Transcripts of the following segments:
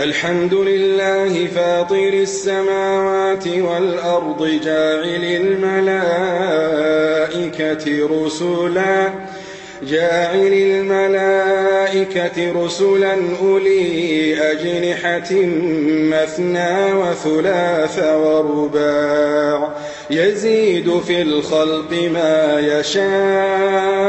الحمد لله فاطر السماوات والأرض جاعل الملائكة رسلا جاعل الملائكة رسلا أولي أجنحة مثنى وثلاث ورباع. يزيد في الخلق ما يشاء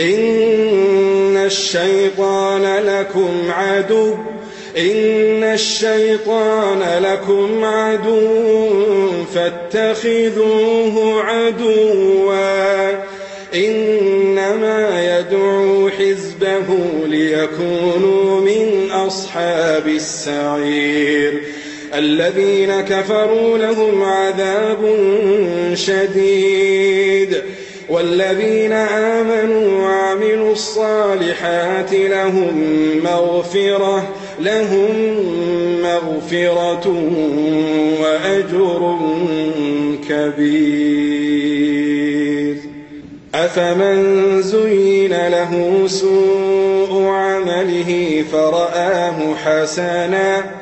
إن الشيطان لكم عدو إن الشيطان لكم عدو فاتخذوه عدوا. إنما يدعو حزبه ليكونوا من أصحاب السعير. الذين كفروا لهم عذاب شديد. والذين آمنوا الصالحات لهم مغفرة لهم مغفرة وأجر كبير. أفمن زين له سوء عمله فرآه حسنا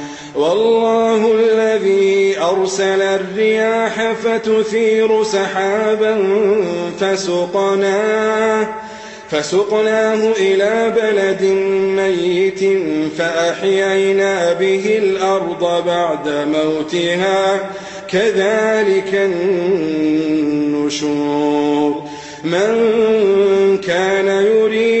والله الذي أرسل الرياح فتثير سحابا فسقناه فسقناه إلى بلد ميت فأحيينا به الأرض بعد موتها كذلك النشور. من كان يريد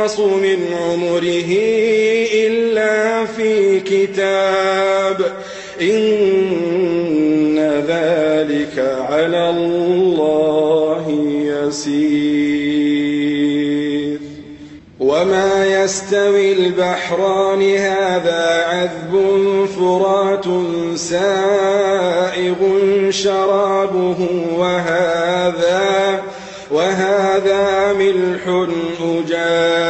ينقص من عمره إلا في كتاب. إن ذلك على الله يسير. وما يستوي البحران هذا عذب فرات سائغ شرابه وهذا وهذا ملح أجاج.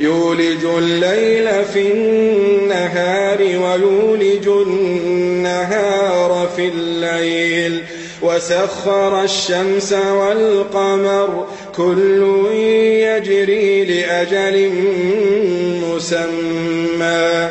يولج الليل في النهار ويولج النهار في الليل. وسخر الشمس والقمر كل يجري لأجل مسمى.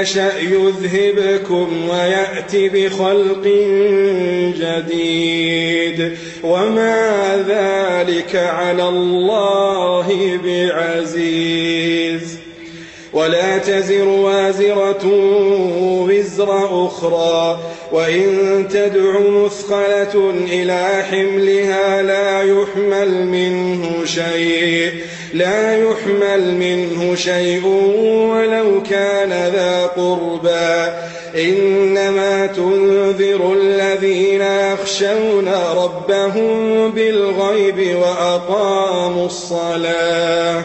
يشأ يذهبكم ويأت بخلق جديد. وما ذلك على الله بعزيز. ولا تزر وازرة وزر أخرى. وإن تدع مثقلة إلى حملها لا يحمل منه شيء. لا يحمل منه شيء ولو كان ذا قربى. إنما تنذر الذين يخشون ربهم بالغيب وأقاموا الصلاة.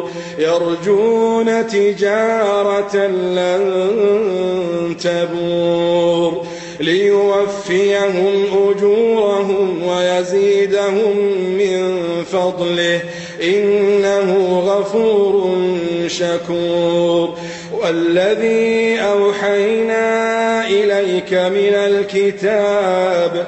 يرجون تجارة لن تبور ليوفيهم أجورهم ويزيدهم من فضله إنه غفور شكور والذي أوحينا إليك من الكتاب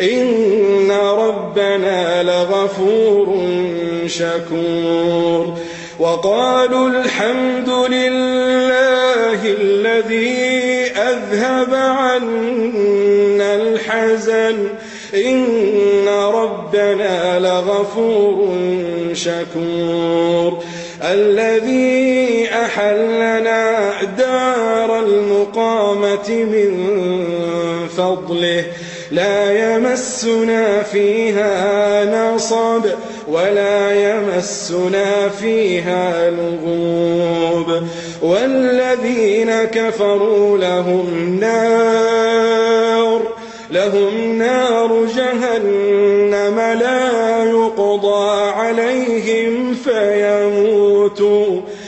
إن ربنا لغفور شكور وقالوا الحمد لله الذي أذهب عنا الحزن إن ربنا لغفور شكور الذي أحلنا دار من فضله. لا يمسنا فيها نصب ولا يمسنا فيها لغوب. والذين كفروا لهم نار لهم نار جهنم لا يقضى عليهم فيموتوا.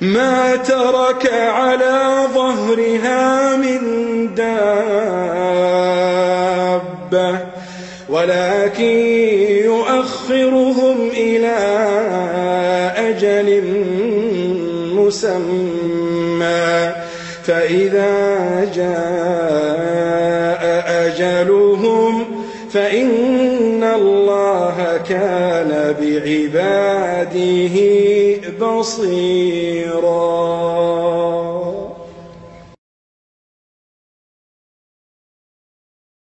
ما ترك على ظهرها من دابة ولكن كان بعباده بصيراً.